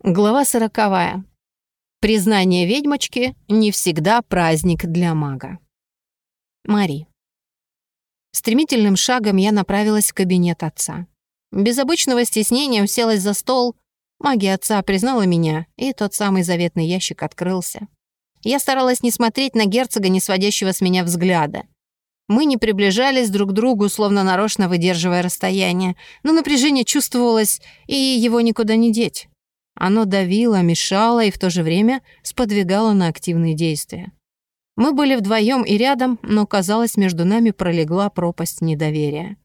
Глава сороковая. Признание ведьмочки не всегда праздник для мага. Мари. Стремительным шагом я направилась в кабинет отца. Без обычного стеснения уселась за стол. Магия отца признала меня, и тот самый заветный ящик открылся. Я старалась не смотреть на герцога, не сводящего с меня взгляда. Мы не приближались друг к другу, словно нарочно выдерживая расстояние, но напряжение чувствовалось, и его никуда не деть. Оно давило, мешало и в то же время сподвигало на активные действия. Мы были вдвоем и рядом, но, казалось, между нами пролегла пропасть недоверия.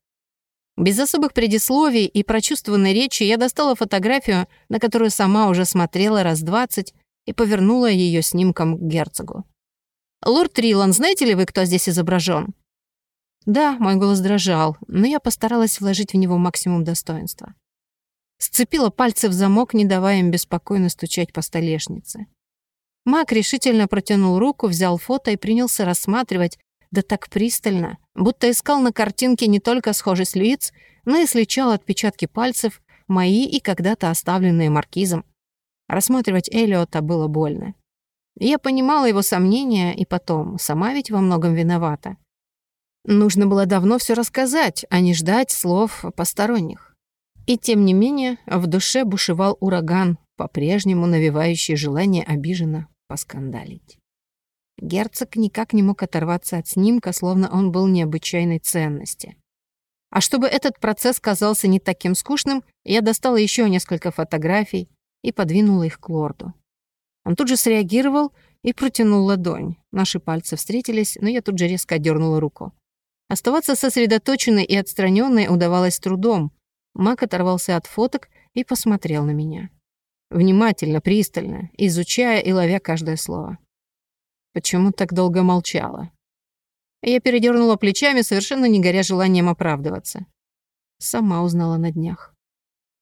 Без особых предисловий и прочувствованной речи я достала фотографию, на которую сама уже смотрела раз двадцать, и повернула ее снимком к герцогу. «Лорд Трилан, знаете ли вы, кто здесь изображен? Да, мой голос дрожал, но я постаралась вложить в него максимум достоинства. Сцепила пальцы в замок, не давая им беспокойно стучать по столешнице. Мак решительно протянул руку, взял фото и принялся рассматривать, да так пристально, будто искал на картинке не только схожесть лиц, но и сличал отпечатки пальцев, мои и когда-то оставленные маркизом. Рассматривать Элиота было больно. Я понимала его сомнения, и потом, сама ведь во многом виновата. Нужно было давно все рассказать, а не ждать слов посторонних. И тем не менее в душе бушевал ураган, по-прежнему навевающий желание обиженно поскандалить. Герцог никак не мог оторваться от снимка, словно он был необычайной ценности. А чтобы этот процесс казался не таким скучным, я достала еще несколько фотографий и подвинула их к лорду. Он тут же среагировал и протянул ладонь. Наши пальцы встретились, но я тут же резко дернула руку. Оставаться сосредоточенной и отстраненной удавалось трудом, Мак оторвался от фоток и посмотрел на меня. Внимательно, пристально, изучая и ловя каждое слово. Почему так долго молчала? Я передернула плечами, совершенно не горя желанием оправдываться. Сама узнала на днях.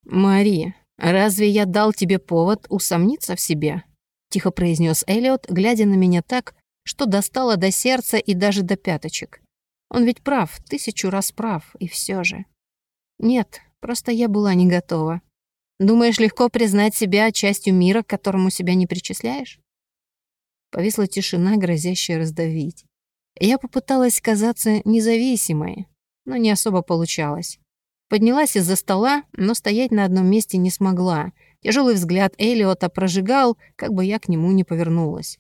«Мари, разве я дал тебе повод усомниться в себе?» Тихо произнес Элliot, глядя на меня так, что достало до сердца и даже до пяточек. Он ведь прав, тысячу раз прав, и все же. Нет, Просто я была не готова. Думаешь, легко признать себя частью мира, к которому себя не причисляешь? Повисла тишина, грозящая раздавить. Я попыталась казаться независимой, но не особо получалось. Поднялась из-за стола, но стоять на одном месте не смогла. Тяжелый взгляд Элиота прожигал, как бы я к нему не повернулась.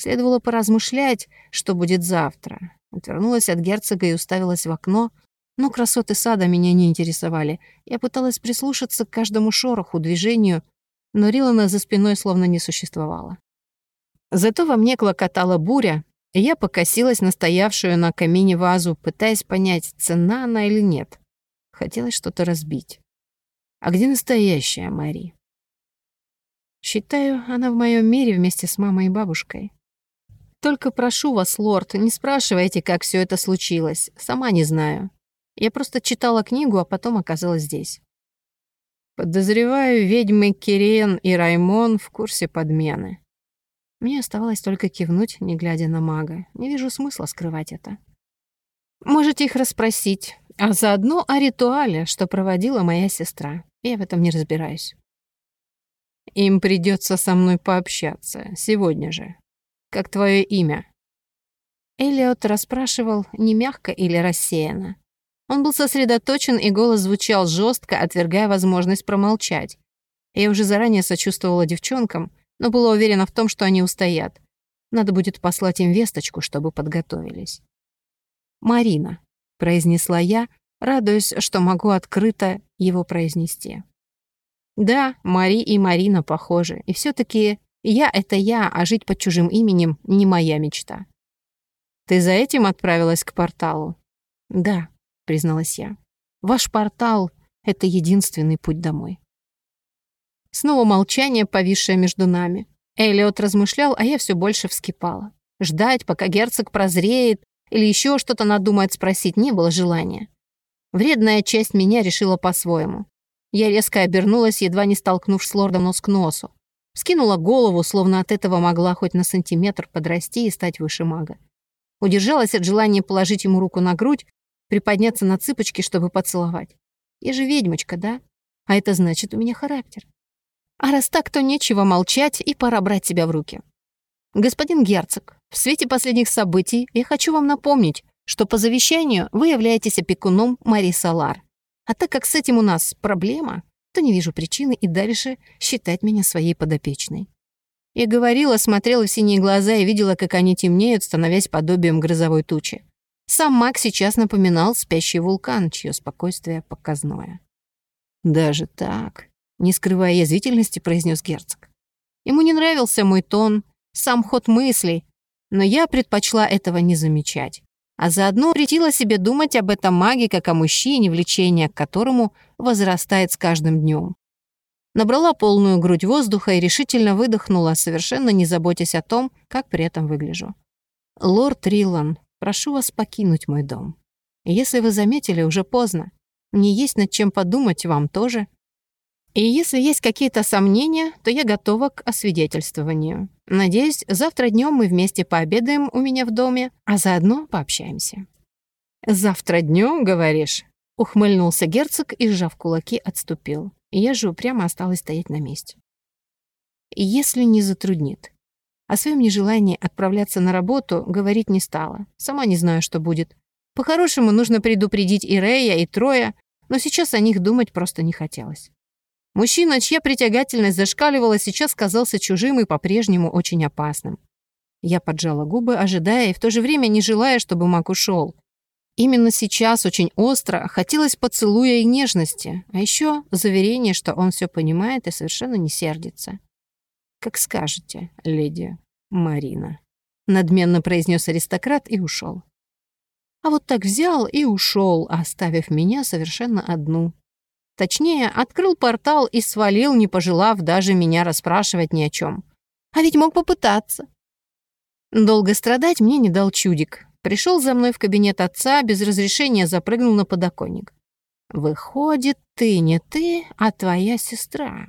Следовало поразмышлять, что будет завтра. Отвернулась от герцога и уставилась в окно, но красоты сада меня не интересовали. Я пыталась прислушаться к каждому шороху, движению, но Рилана за спиной словно не существовало. Зато во мне клокотала буря, и я покосилась на стоявшую на камине вазу, пытаясь понять, цена она или нет. Хотелось что-то разбить. А где настоящая Мари? Считаю, она в моем мире вместе с мамой и бабушкой. Только прошу вас, лорд, не спрашивайте, как все это случилось. Сама не знаю. Я просто читала книгу, а потом оказалась здесь. Подозреваю, ведьмы Кирен и Раймон в курсе подмены. Мне оставалось только кивнуть, не глядя на мага. Не вижу смысла скрывать это. Можете их расспросить, а заодно о ритуале, что проводила моя сестра. Я в этом не разбираюсь. Им придется со мной пообщаться, сегодня же. Как твое имя? Элиот расспрашивал, не мягко или рассеянно. Он был сосредоточен, и голос звучал жестко, отвергая возможность промолчать. Я уже заранее сочувствовала девчонкам, но была уверена в том, что они устоят. Надо будет послать им весточку, чтобы подготовились. «Марина», — произнесла я, радуясь, что могу открыто его произнести. Да, Мари и Марина похожи, и все таки я — это я, а жить под чужим именем — не моя мечта. «Ты за этим отправилась к порталу?» «Да», — призналась я. «Ваш портал — это единственный путь домой». Снова молчание, повисшее между нами. Эллиот размышлял, а я все больше вскипала. Ждать, пока герцог прозреет или еще что-то надумает спросить, не было желания. Вредная часть меня решила по-своему. Я резко обернулась, едва не столкнувшись с лордом нос к носу. Скинула голову, словно от этого могла хоть на сантиметр подрасти и стать выше мага. Удержалась от желания положить ему руку на грудь, приподняться на цыпочки, чтобы поцеловать. Я же ведьмочка, да? А это значит, у меня характер. А раз так, то нечего молчать и пора брать себя в руки. Господин герцог, в свете последних событий я хочу вам напомнить, что по завещанию вы являетесь опекуном Мари Салар. А так как с этим у нас проблема, то не вижу причины и дальше считать меня своей подопечной. Я говорила, смотрела в синие глаза и видела, как они темнеют, становясь подобием грозовой тучи. Сам Мак сейчас напоминал спящий вулкан, чье спокойствие показное. «Даже так?» — не скрывая язвительности, произнес герцог. Ему не нравился мой тон, сам ход мыслей, но я предпочла этого не замечать. А заодно претила себе думать об этом маге как о мужчине, влечение к которому возрастает с каждым днем. Набрала полную грудь воздуха и решительно выдохнула, совершенно не заботясь о том, как при этом выгляжу. «Лорд Риллан, прошу вас покинуть мой дом. Если вы заметили, уже поздно. Мне есть над чем подумать, вам тоже. И если есть какие-то сомнения, то я готова к освидетельствованию. Надеюсь, завтра днем мы вместе пообедаем у меня в доме, а заодно пообщаемся». «Завтра днем, говоришь?» Ухмыльнулся герцог и, сжав кулаки, отступил. Я же упрямо осталась стоять на месте. Если не затруднит. О своем нежелании отправляться на работу говорить не стала. Сама не знаю, что будет. По-хорошему, нужно предупредить и Рея, и Троя, но сейчас о них думать просто не хотелось. Мужчина, чья притягательность зашкаливала, сейчас казался чужим и по-прежнему очень опасным. Я поджала губы, ожидая и в то же время не желая, чтобы Мак ушел. Именно сейчас очень остро хотелось поцелуя и нежности, а еще заверение, что он все понимает и совершенно не сердится. «Как скажете, леди Марина», — надменно произнес аристократ и ушел. А вот так взял и ушел, оставив меня совершенно одну. Точнее, открыл портал и свалил, не пожелав даже меня расспрашивать ни о чем. А ведь мог попытаться. Долго страдать мне не дал чудик. Пришел за мной в кабинет отца, без разрешения запрыгнул на подоконник. «Выходит, ты не ты, а твоя сестра».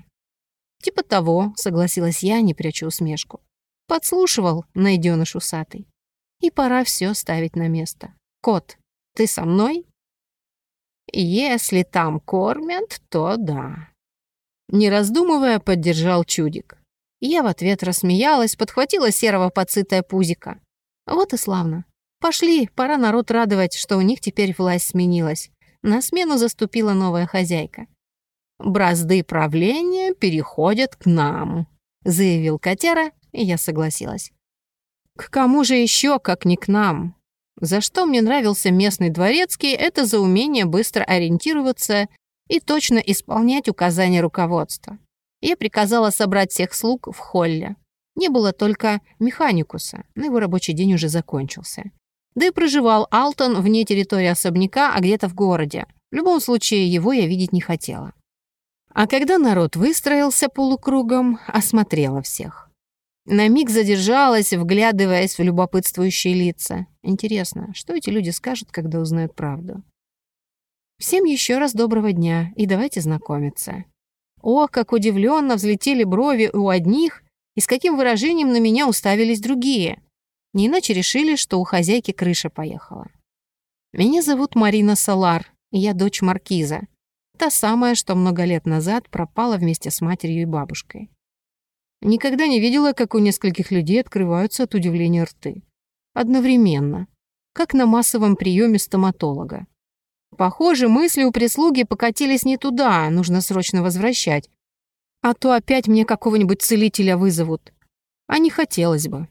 «Типа того», — согласилась я, не пряча усмешку. Подслушивал, найденыш усатый. И пора все ставить на место. «Кот, ты со мной?» «Если там кормят, то да». Не раздумывая, поддержал чудик. Я в ответ рассмеялась, подхватила серого подсытое пузика. Вот и славно. Пошли, пора народ радовать, что у них теперь власть сменилась. На смену заступила новая хозяйка. «Бразды правления переходят к нам», — заявил котяра, и я согласилась. «К кому же еще, как не к нам?» За что мне нравился местный дворецкий, это за умение быстро ориентироваться и точно исполнять указания руководства. Я приказала собрать всех слуг в холле. Не было только механикуса, но его рабочий день уже закончился. Да и проживал Алтон вне территории особняка, а где-то в городе. В любом случае, его я видеть не хотела. А когда народ выстроился полукругом, осмотрела всех. На миг задержалась, вглядываясь в любопытствующие лица. Интересно, что эти люди скажут, когда узнают правду? Всем еще раз доброго дня, и давайте знакомиться. Ох, как удивленно взлетели брови у одних, и с каким выражением на меня уставились другие. Не иначе решили, что у хозяйки крыша поехала. Меня зовут Марина Салар, и я дочь маркиза. Та самая, что много лет назад пропала вместе с матерью и бабушкой. Никогда не видела, как у нескольких людей открываются от удивления рты. Одновременно. Как на массовом приеме стоматолога. Похоже, мысли у прислуги покатились не туда, нужно срочно возвращать. А то опять мне какого-нибудь целителя вызовут. А не хотелось бы.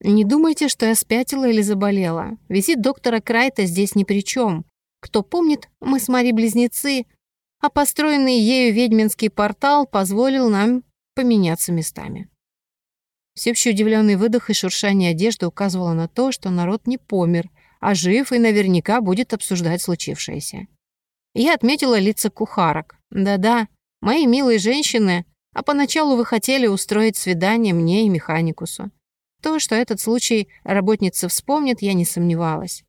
Не думайте, что я спятила или заболела. Визит доктора Крайта здесь ни при чем. Кто помнит, мы с Мари близнецы, а построенный ею ведьминский портал позволил нам поменяться местами. Всеобщий удивленный выдох и шуршание одежды указывало на то, что народ не помер, а жив и наверняка будет обсуждать случившееся. Я отметила лица кухарок. Да-да, мои милые женщины, а поначалу вы хотели устроить свидание мне и механикусу. То, что этот случай работница вспомнит, я не сомневалась.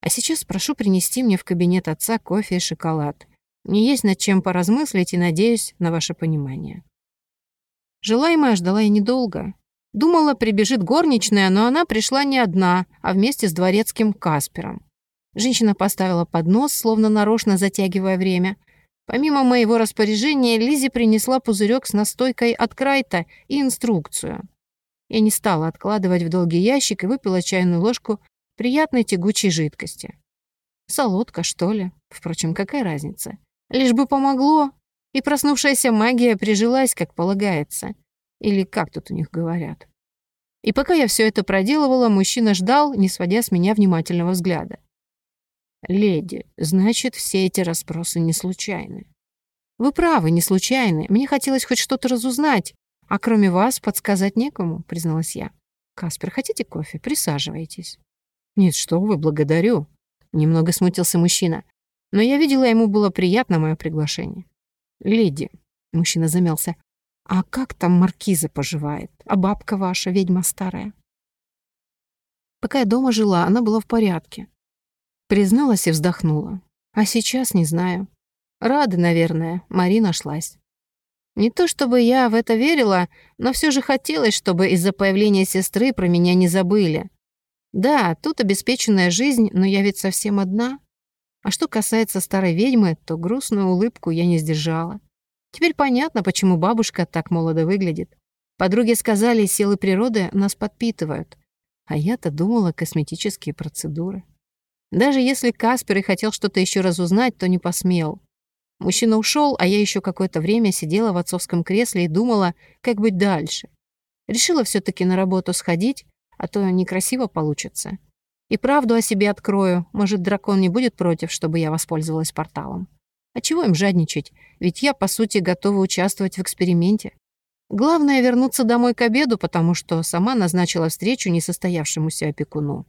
А сейчас прошу принести мне в кабинет отца кофе и шоколад. Мне есть над чем поразмыслить и надеюсь на ваше понимание. Желаемая ждала я недолго. Думала, прибежит горничная, но она пришла не одна, а вместе с дворецким Каспером. Женщина поставила поднос, словно нарочно затягивая время. Помимо моего распоряжения, Лизи принесла пузырек с настойкой от Крайта и инструкцию. Я не стала откладывать в долгий ящик и выпила чайную ложку приятной тягучей жидкости. Солодка, что ли? Впрочем, какая разница? Лишь бы помогло, и проснувшаяся магия прижилась, как полагается. Или как тут у них говорят. И пока я все это проделывала, мужчина ждал, не сводя с меня внимательного взгляда. «Леди, значит, все эти расспросы не случайны». «Вы правы, не случайны. Мне хотелось хоть что-то разузнать, а кроме вас подсказать некому», — призналась я. «Каспер, хотите кофе? Присаживайтесь». «Нет, что вы, благодарю», — немного смутился мужчина. Но я видела, ему было приятно мое приглашение. «Леди», — мужчина замялся, «а как там маркиза поживает? А бабка ваша, ведьма старая?» Пока я дома жила, она была в порядке. Призналась и вздохнула. А сейчас не знаю. Рада, наверное, Мари нашлась. Не то чтобы я в это верила, но все же хотелось, чтобы из-за появления сестры про меня не забыли. Да, тут обеспеченная жизнь, но я ведь совсем одна. А что касается старой ведьмы, то грустную улыбку я не сдержала. Теперь понятно, почему бабушка так молодо выглядит. Подруги сказали, силы природы нас подпитывают. А я-то думала косметические процедуры. Даже если Каспер и хотел что-то еще разузнать, то не посмел. Мужчина ушел, а я еще какое-то время сидела в отцовском кресле и думала, как быть дальше. Решила все таки на работу сходить, а то некрасиво получится. И правду о себе открою. Может, дракон не будет против, чтобы я воспользовалась порталом. А чего им жадничать? Ведь я, по сути, готова участвовать в эксперименте. Главное — вернуться домой к обеду, потому что сама назначила встречу несостоявшемуся опекуну.